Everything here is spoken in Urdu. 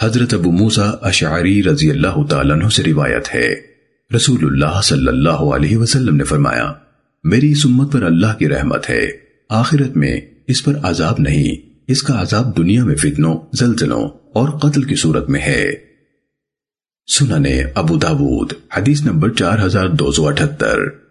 حضرت ابو موسیٰ اشعری رضی اللہ تعالیٰ عنہ سے روایت ہے۔ رسول اللہ صلی اللہ علیہ وسلم نے فرمایا، میری اس امت پر اللہ کی رحمت ہے۔ آخرت میں اس پر عذاب نہیں، اس کا عذاب دنیا میں فتنوں، زلزلوں اور قتل کی صورت میں ہے۔ سننے ابو داود، حدیث نمبر چار ہزار دو سو اٹھتر۔